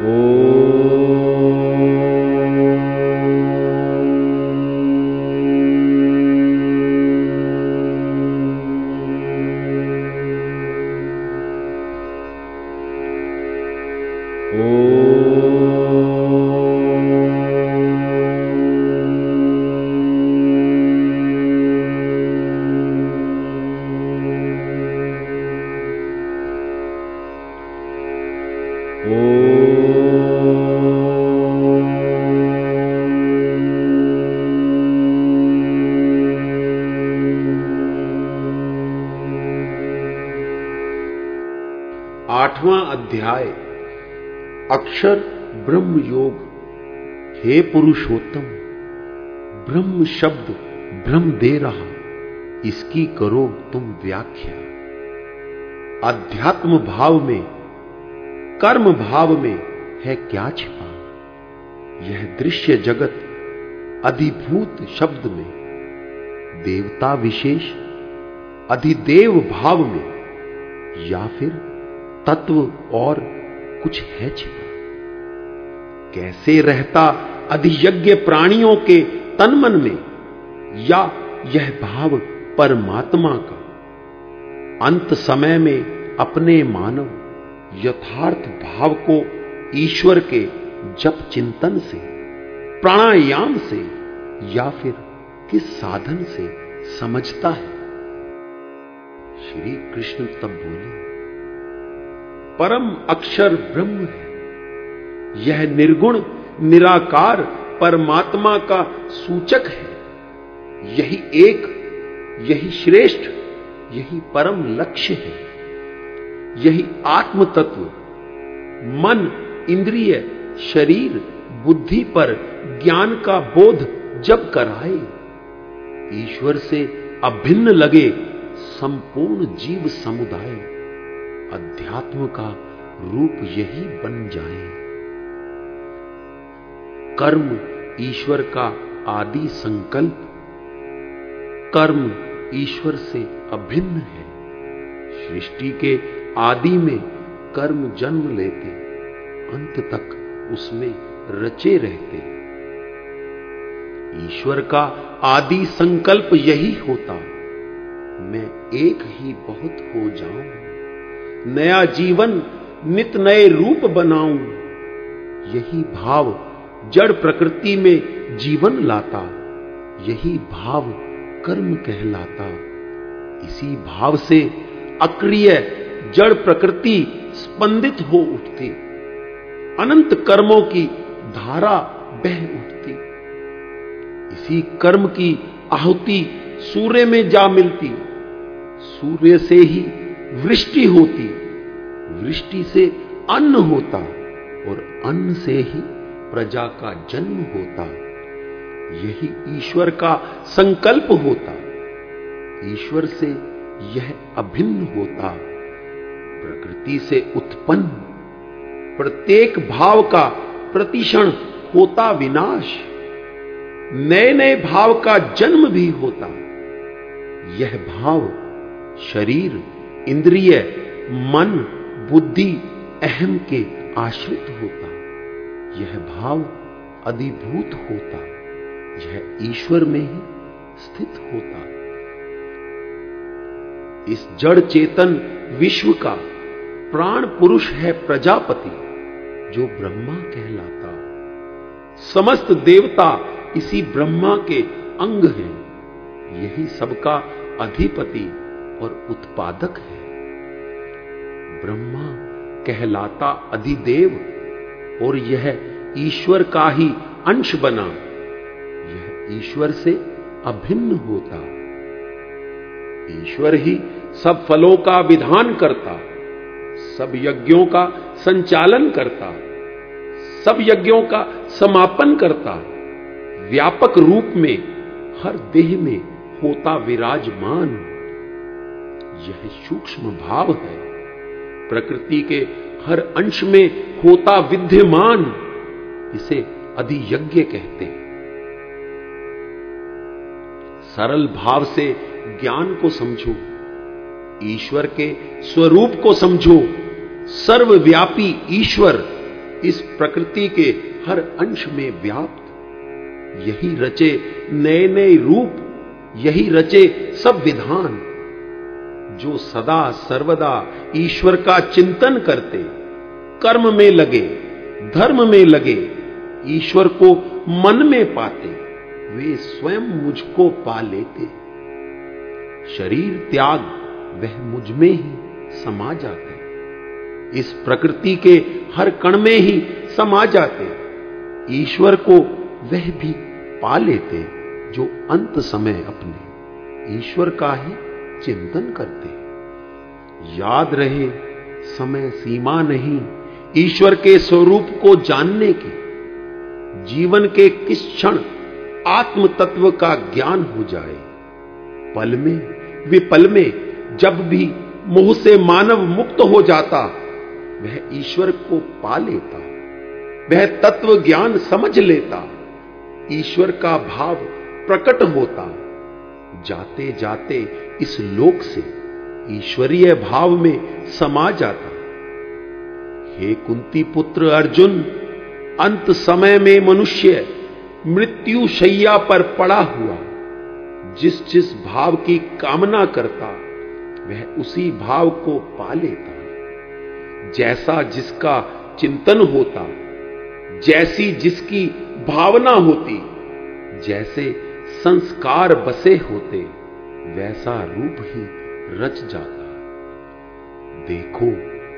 ॐ आठवां अध्याय, अक्षर ब्रह्म योग हे पुरुषोत्तम, ब्रह्म शब्द ब्रह्म दे रहा, इसकी करो तुम व्याख्या। अध्यात्म भाव में, कर्म भाव में है क्या छिपा? यह दृश्य जगत अधिभूत शब्द में, देवता विशेष अधिदेव भाव में, या फिर तत्व और कुछ है छिपा। कैसे रहता अधियज्ञ प्राणियों के तन मन में? या यह भाव परमात्मा का? अंत समय में अपने मानव यथार्थ भाव को ईश्वर के जप चिंतन से, प्राणायाम से, या फिर किस साधन से समझता है? श्री कृष्ण तब बोले परम अक्षर ब्रह्म है। यह निर्गुण, निराकार परमात्मा का सूचक है। यही एक, यही श्रेष्ठ, यही परम लक्ष्य है। यही आत्म तत्व मन, इंद्रिय, शरीर, बुद्धि पर ज्ञान का बोध जब कराए, ईश्वर से अभिन्न लगे संपूर्ण जीव समुदाय। अध्यात्म का रूप यही बन जाए। कर्म ईश्वर का आदि संकल्प, कर्म ईश्वर से अभिन्न है। सृष्टि के आदि में कर्म जन्म लेते, अंत तक उसमें रचे रहते। ईश्वर का आदि संकल्प यही होता, मैं एक ही बहुत हो जाऊँ। नया जीवन नित नए रूप बनाऊँ। यही भाव जड़ प्रकृति में जीवन लाता, यही भाव कर्म कहलाता। इसी भाव से अक्रिय जड़ प्रकृति स्पंदित हो उठती, अनंत कर्मों की धारा बह उठती। इसी कर्म की आहुति सूर्य में जा मिलती, सूर्य से ही वृष्टि होती, वृष्टि से अन्न होता और अन्न से ही प्रजा का जन्म होता। यही ईश्वर का संकल्प होता। ईश्वर से यह अभिन्न होता। प्रकृति से उत्पन्न, प्रत्येक भाव का प्रतिषण होता विनाश। नए नए भाव का जन्म भी होता। यह भाव शरीर इंद्रिय, मन, बुद्धि, अहम के आश्रित होता। यह भाव अधिभूत होता। यह ईश्वर में ही स्थित होता। इस जड़ चेतन विश्व का प्राण पुरुष है प्रजापति, जो ब्रह्मा कहलाता। समस्त देवता इसी ब्रह्मा के अंग हैं। यही सबका अधिपति और उत्पादक है। ब्रह्मा कहलाता अधिदेव, और यह ईश्वर का ही अंश बना। यह ईश्वर से अभिन्न होता। ईश्वर ही सब फलों का विधान करता, सब यज्ञों का संचालन करता, सब यज्ञों का समापन करता। व्यापक रूप में, हर देह में होता विराजमान। यह सूक्ष्म भाव है। प्रकृति के हर अंश में होता विद्यमान, इसे अधियज्ञ कहते हैं। सरल भाव से ज्ञान को समझो, ईश्वर के स्वरूप को समझो, सर्वव्यापी ईश्वर इस प्रकृति के हर अंश में व्याप्त। यही रचे नए नए रूप, यही रचे सब विधान। जो सदा सर्वदा ईश्वर का चिंतन करते, कर्म में लगे, धर्म में लगे, ईश्वर को मन में पाते, वे स्वयं मुझको पा लेते। शरीर त्याग, वह मुझमें ही समा जाते। इस प्रकृति के हर कण में ही समा जाते। ईश्वर को वह भी पा लेते जो अंत समय अपने ईश्वर का ही। चिंतन करते याद रहे, समय सीमा नहीं, ईश्वर के स्वरूप को जानने की। जीवन के किस क्षण आत्म तत्व का ज्ञान हो जाए। पल में, विपल में, जब भी मोह से मानव मुक्त हो जाता, वह ईश्वर को पा लेता। वह तत्व ज्ञान समझ लेता। ईश्वर का भाव प्रकट होता। जाते जाते इस लोक से, ईश्वरीय भाव में समा जाता। हे कुंती पुत्र अर्जुन, अंत समय में मनुष्य मृत्यु शैया पर पड़ा हुआ जिस जिस भाव की कामना करता, वह उसी भाव को पा लेता। जैसा जिसका चिंतन होता, जैसी जिसकी भावना होती, जैसे संस्कार बसे होते, वैसा रूप ही रच जाता। देखो,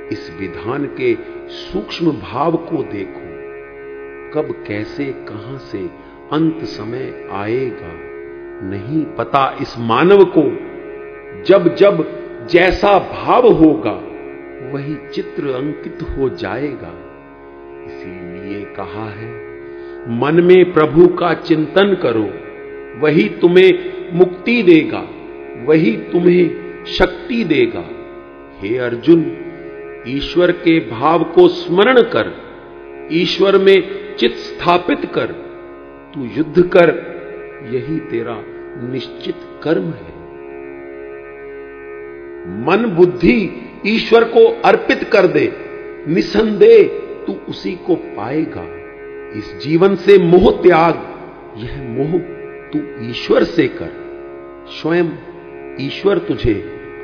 इस विधान के सूक्ष्म भाव को देखो। कब, कैसे, कहाँ से अंत समय आएगा, नहीं पता इस मानव को। जब जब जैसा भाव होगा, वही चित्र अंकित हो जाएगा। इसीलिए कहा है, मन में प्रभु का चिंतन करो। वही तुम्हें मुक्ति देगा, वही तुम्हें शक्ति देगा। हे अर्जुन, ईश्वर के भाव को स्मरण कर, ईश्वर में चित स्थापित कर। तू युद्ध कर, यही तेरा निश्चित कर्म है। मन बुद्धि ईश्वर को अर्पित कर दे, निसंदेह तू उसी को पाएगा। इस जीवन से मोह त्याग, यह मोह तू ईश्वर से कर। स्वयं ईश्वर तुझे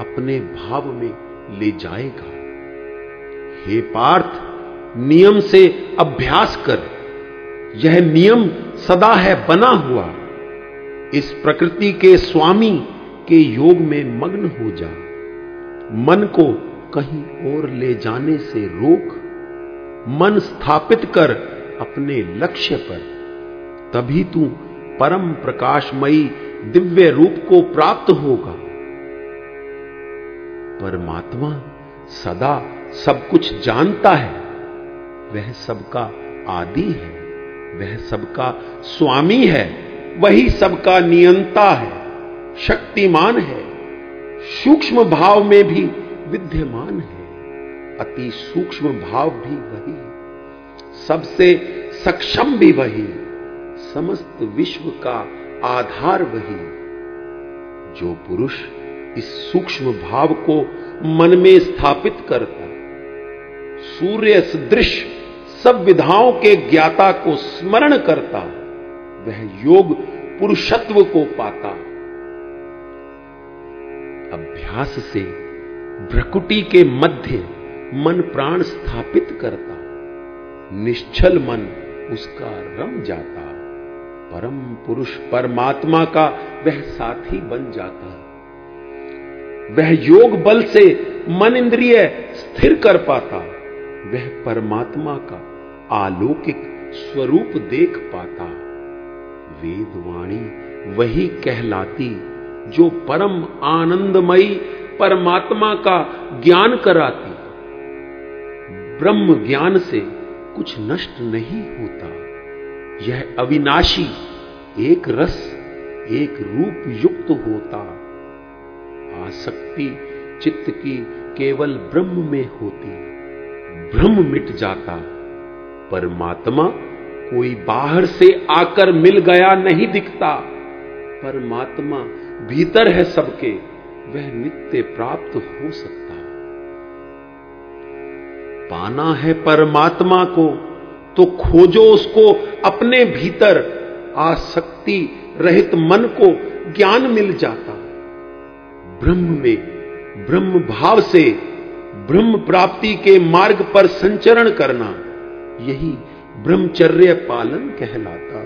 अपने भाव में ले जाएगा। हे पार्थ, नियम से अभ्यास कर। यह नियम सदा है बना हुआ। इस प्रकृति के स्वामी के योग में मग्न हो जा। मन को कहीं और ले जाने से रोक। मन स्थापित कर अपने लक्ष्य पर। तभी तू परम प्रकाशमयी दिव्य रूप को प्राप्त होगा। परमात्मा सदा सब कुछ जानता है। वह सबका आदि है, वह सबका स्वामी है, वही सबका नियंता है, शक्तिमान है, सूक्ष्म भाव में भी विद्यमान है, अति सूक्ष्म भाव भी वही सबसे सक्षम भी वही समस्त विश्व का आधार वही। जो पुरुष इस सूक्ष्म भाव को मन में स्थापित करता, सूर्य सदृश सब विधाओं के ज्ञाता को स्मरण करता, वह योग पुरुषत्व को पाता। अभ्यास से भ्रकुटी के मध्य मन प्राण स्थापित करता, निश्चल मन उसका रम जाता। परम पुरुष परमात्मा का वह साथी बन जाता है। वह योग बल से मन इंद्रिय स्थिर कर पाता, वह परमात्मा का आलौकिक स्वरूप देख पाता। वेदवाणी वही कहलाती जो परम आनंदमयी परमात्मा का ज्ञान कराती। ब्रह्म ज्ञान से कुछ नष्ट नहीं होता। यह अविनाशी, एक रस, एक रूप युक्त होता। आसक्ति चित्त की केवल ब्रह्म में होती। भ्रम मिट जाता। परमात्मा कोई बाहर से आकर मिल गया नहीं दिखता। परमात्मा भीतर है सबके, वह नित्य प्राप्त हो सकता। पाना है परमात्मा को तो खोजो उसको अपने भीतर। आसक्ति रहित मन को ज्ञान मिल जाता। ब्रह्म में, ब्रह्म भाव से, ब्रह्म प्राप्ति के मार्ग पर संचरण करना, यही ब्रह्मचर्य पालन कहलाता।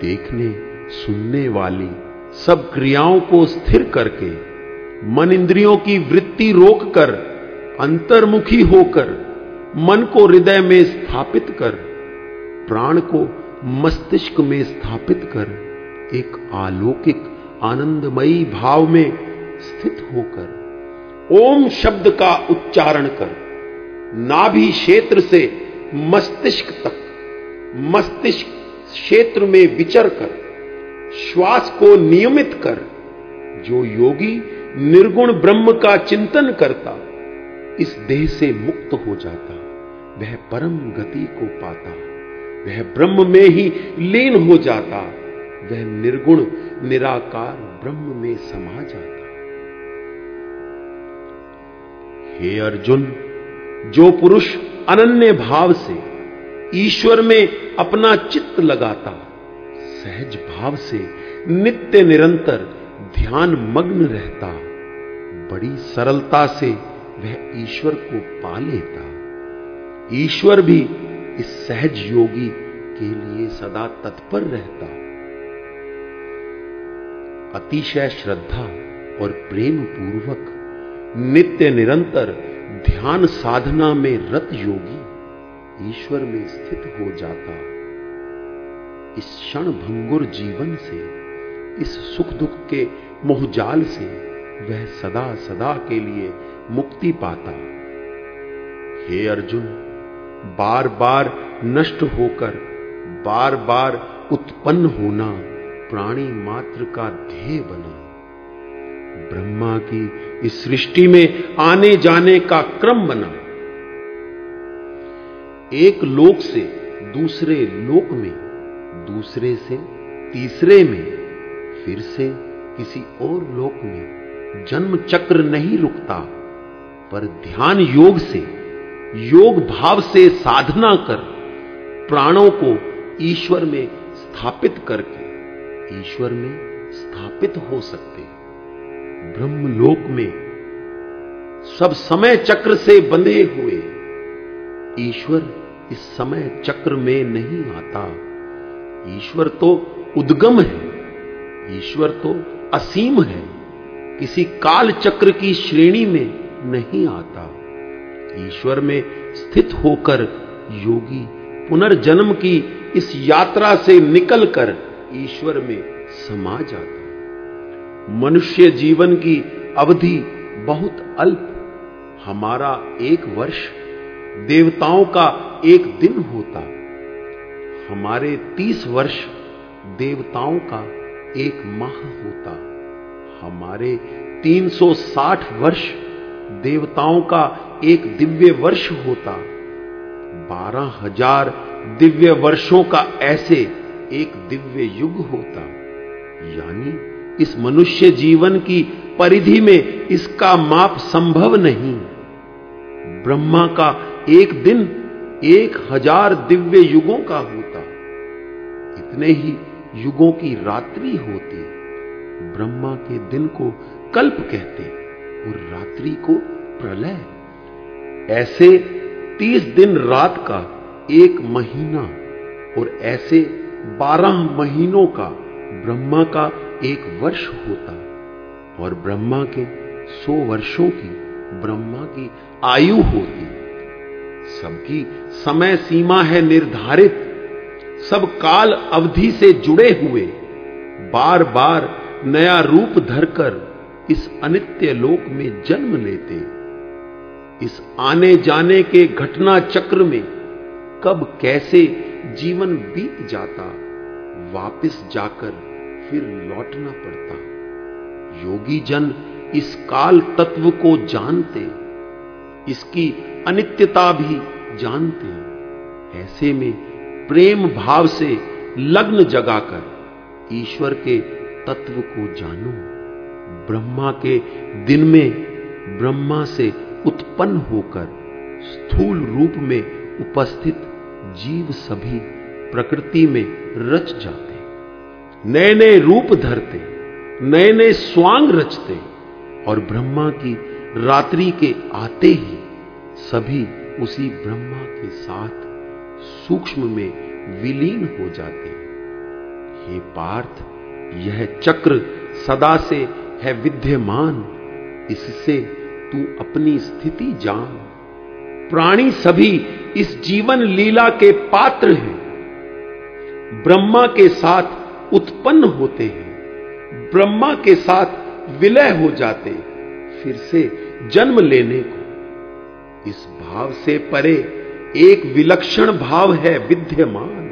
देखने, सुनने वाली सब क्रियाओं को स्थिर करके, मन इंद्रियों की वृत्ति रोककर, अंतर्मुखी होकर मन को हृदय में स्थापित कर, प्राण को मस्तिष्क में स्थापित कर, एक अलौकिक, आनंदमयी भाव में स्थित होकर, ओम शब्द का उच्चारण कर, नाभि क्षेत्र से मस्तिष्क तक, मस्तिष्क क्षेत्र में विचर कर, श्वास को नियमित कर, जो योगी निर्गुण ब्रह्म का चिंतन करता इस देह से मुक्त हो जाता, वह परम गति को पाता, वह ब्रह्म में ही लीन हो जाता, वह निर्गुण, निराकार ब्रह्म में समा जाता। हे अर्जुन, जो पुरुष अनन्य भाव से ईश्वर में अपना चित्त लगाता, सहज भाव से नित्य निरंतर ध्यान मग्न रहता, बड़ी सरलता से वह ईश्वर को पा लेता। ईश्वर भी इस सहज योगी के लिए सदा तत्पर रहता। अतिशय श्रद्धा और प्रेम पूर्वक नित्य निरंतर ध्यान साधना में रत योगी ईश्वर में स्थित हो जाता। इस क्षण भंगुर जीवन से, इस सुख दुख के मोहजाल से वह सदा सदा के लिए मुक्ति पाता। हे अर्जुन बार बार नष्ट होकर बार बार उत्पन्न होना प्राणी मात्र का ध्येय बना। ब्रह्मा की इस सृष्टि में आने जाने का क्रम बना। एक लोक से दूसरे लोक में, दूसरे से तीसरे में, फिर से किसी और लोक में जन्म चक्र नहीं रुकता। पर ध्यान योग से, योग भाव से साधना कर, प्राणों को ईश्वर में स्थापित करके, ईश्वर में स्थापित हो सकते ब्रह्मलोक में सब समय चक्र से बंधे हुए, ईश्वर इस समय चक्र में नहीं आता। ईश्वर तो उद्गम है, ईश्वर तो असीम है। किसी काल चक्र की श्रेणी में नहीं आता। ईश्वर में स्थित होकर योगी पुनर्जन्म की इस यात्रा से निकलकर ईश्वर में समा जाता मनुष्य जीवन की अवधि बहुत अल्प, हमारा एक वर्ष देवताओं का एक दिन होता। हमारे तीस वर्ष देवताओं का एक माह होता। हमारे 360 वर्ष देवताओं का एक दिव्य वर्ष होता। बारह हज़ार दिव्य वर्षों का ऐसे एक दिव्य युग होता। यानी इस मनुष्य जीवन की परिधि में इसका माप संभव नहीं। ब्रह्मा का एक दिन एक हज़ार दिव्य युगों का होता। इतने ही युगों की रात्रि होती। ब्रह्मा के दिन को कल्प कहते और रात्रि को प्रलय ऐसे तीस दिन रात का एक महीना और ऐसे बारह महीनों का ब्रह्मा का एक वर्ष होता और ब्रह्मा के सौ वर्षों की ब्रह्मा की आयु होती। सबकी समय सीमा है निर्धारित, सब काल अवधि से जुड़े हुए। बार बार नया रूप धरकर इस अनित्य लोक में जन्म लेते। इस आने जाने के घटना चक्र में कब कैसे जीवन बीत जाता, वापस जाकर फिर लौटना पड़ता। योगी जन इस काल तत्व को जानते, इसकी अनित्यता भी जानते ऐसे में प्रेम भाव से लग्न जगाकर ईश्वर के तत्व को जानो। ब्रह्मा के दिन में ब्रह्मा से उत्पन्न होकर स्थूल रूप में उपस्थित जीव सभी प्रकृति में रच जाते नए नए रूप धरते नए नए स्वांग रचते और ब्रह्मा की रात्रि के आते ही सभी उसी ब्रह्मा के साथ सूक्ष्म में विलीन हो जाते। हे पार्थ, यह चक्र सदा से है विद्यमान, इससे तू अपनी स्थिति जान। प्राणी सभी इस जीवन लीला के पात्र हैं। ब्रह्मा के साथ उत्पन्न होते हैं। ब्रह्मा के साथ विलय हो जाते फिर से जन्म लेने को। इस भाव से परे एक विलक्षण भाव है विद्यमान।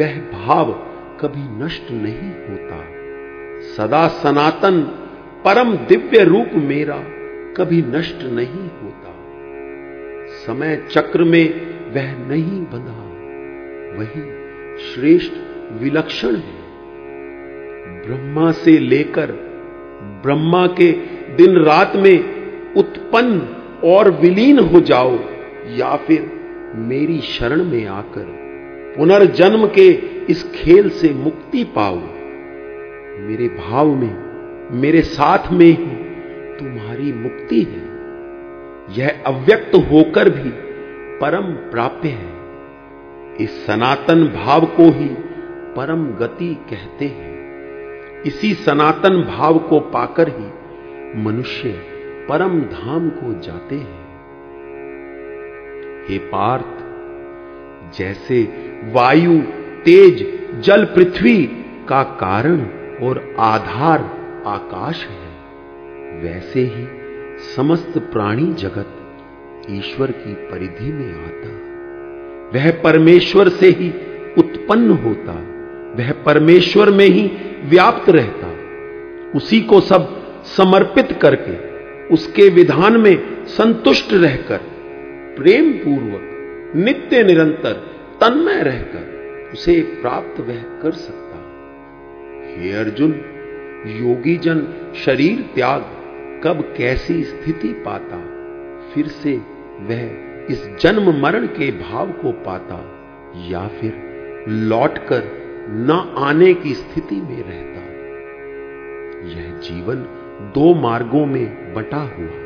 वह भाव कभी नष्ट नहीं होता। सदा सनातन परम दिव्य रूप मेरा कभी नष्ट नहीं होता। समय चक्र में वह नहीं बंधा। वही श्रेष्ठ विलक्षण है। ब्रह्मा से लेकर ब्रह्मा के दिन रात में उत्पन्न और विलीन हो जाओ या फिर मेरी शरण में आकर पुनर्जन्म के इस खेल से मुक्ति पाओ। मेरे भाव में मेरे साथ में ही, तुम्हारी मुक्ति है। यह अव्यक्त होकर भी परम प्राप्य है। इस सनातन भाव को ही परम गति कहते हैं। इसी सनातन भाव को पाकर ही मनुष्य परम धाम को जाते हैं। हे पार्थ, जैसे वायु, तेज, जल, पृथ्वी का कारण और आधार आकाश है, वैसे ही समस्त प्राणी जगत ईश्वर की परिधि में आता। वह परमेश्वर से ही उत्पन्न होता, वह परमेश्वर में ही व्याप्त रहता। उसी को सब समर्पित करके, उसके विधान में संतुष्ट रहकर प्रेम पूर्वक नित्य निरंतर, तन्मय रहकर, उसे प्राप्त वह कर सकता। हे अर्जुन योगी जन शरीर त्याग कब कैसी स्थिति पाता, फिर से वह इस जन्म मरण के भाव को पाता, या फिर लौटकर न आने की स्थिति में रहता। यह जीवन दो मार्गों में बटा हुआ।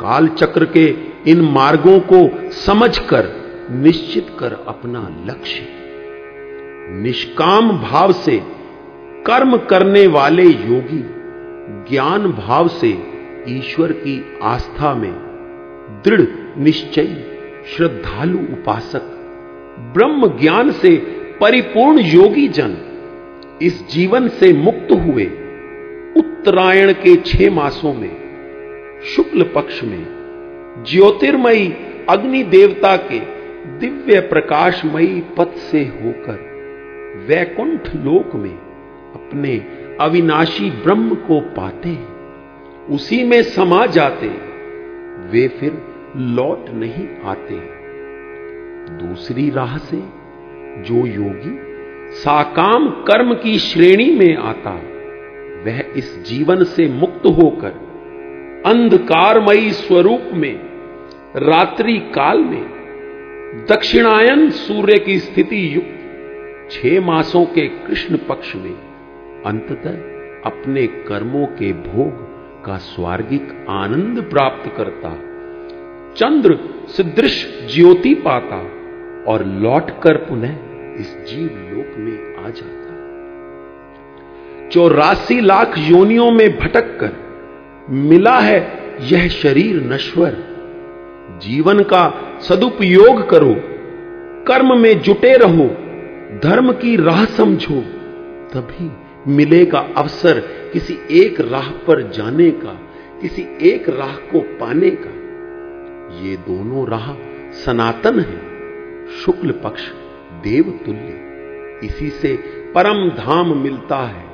काल चक्र के इन मार्गों को समझकर, निश्चित कर अपना लक्ष्य। निष्काम भाव से कर्म करने वाले योगी ज्ञान भाव से ईश्वर की आस्था में दृढ़, निश्चय, श्रद्धालु उपासक, ब्रह्म ज्ञान से परिपूर्ण योगी जन इस जीवन से मुक्त हुए उत्तरायण के छह मासों में, शुक्ल पक्ष में, ज्योतिर्मयी अग्नि देवता के दिव्य प्रकाशमयी पथ से होकर वैकुंठ लोक में अपने अविनाशी ब्रह्म को पाते उसी में समा जाते वे फिर लौट नहीं आते। दूसरी राह से जो योगी साकाम कर्म की श्रेणी में आता, वह इस जीवन से मुक्त होकर अंधकारमयी स्वरूप में, रात्रि काल में, दक्षिणायन सूर्य की स्थिति युक्त छह मासों के कृष्ण पक्ष में अंततः अपने कर्मों के भोग का स्वार्गिक आनंद प्राप्त करता। चंद्र सदृश ज्योति पाता और लौटकर पुनः इस जीव लोक में आ जाता। चौरासी लाख योनियों में भटक कर मिला है यह शरीर नश्वर। जीवन का सदुपयोग करो, कर्म में जुटे रहो, धर्म की राह समझो, तभी मिलेगा अवसर किसी एक राह पर जाने का, किसी एक राह को पाने का। ये दोनों राह सनातन है। शुक्ल पक्ष देव तुल्य। इसी से परम धाम मिलता है।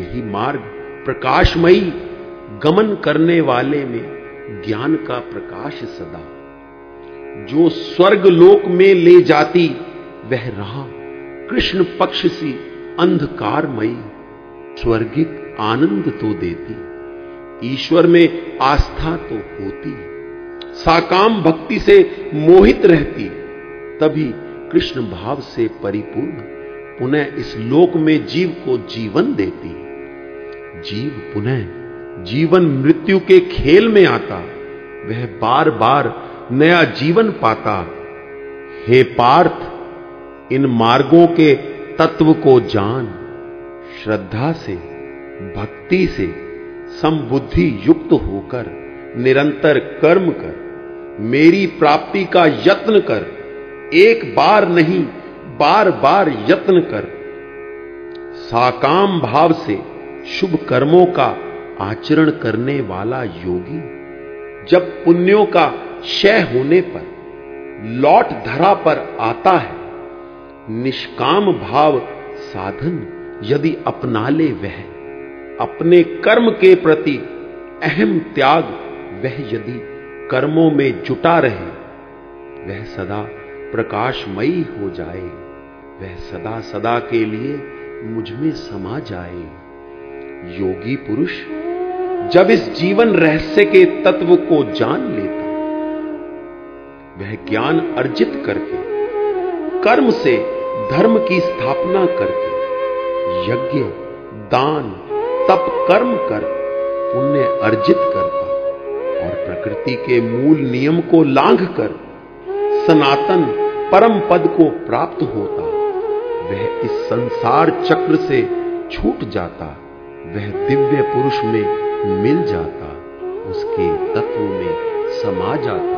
यही मार्ग प्रकाशमयी गमन करने वाले में ज्ञान का प्रकाश सदा। जो स्वर्ग लोक में ले जाती, वह रहा कृष्ण पक्ष सी अंधकारमयी, स्वर्गिक आनंद तो देती, ईश्वर में आस्था तो होती। साकाम भक्ति से मोहित रहती, तभी कृष्ण भाव से परिपूर्ण, पुनः इस लोक में जीव को जीवन देती। जीव पुनः जीवन मृत्यु के खेल में आता, वह बार बार नया जीवन पाता। हे पार्थ, इन मार्गों के तत्व को जान, श्रद्धा से, भक्ति से समबुद्धि युक्त होकर, निरंतर कर्म कर, मेरी प्राप्ति का यत्न कर, एक बार नहीं बार बार यत्न कर। साकाम भाव से शुभ कर्मों का आचरण करने वाला योगी, जब पुण्यों का क्षय होने पर, लौट धरा पर आता है निष्काम भाव साधन यदि अपना ले वह, अपने कर्म के प्रति अहम त्याग वह यदि कर्मों में जुटा रहे, वह सदा प्रकाशमयी हो जाए, वह सदा सदा के लिए मुझमें समा जाए। योगी पुरुष, जब इस जीवन रहस्य के तत्व को जान लेता, वह ज्ञान अर्जित करके कर्म से धर्म की स्थापना करके, यज्ञ, दान, तप, कर्म कर पुण्य अर्जित करता और प्रकृति के मूल नियम को लांघ कर सनातन परम पद को प्राप्त होता, वह इस संसार चक्र से छूट जाता, वह दिव्य पुरुष में मिल जाता, उसके तत्व में समा जाता।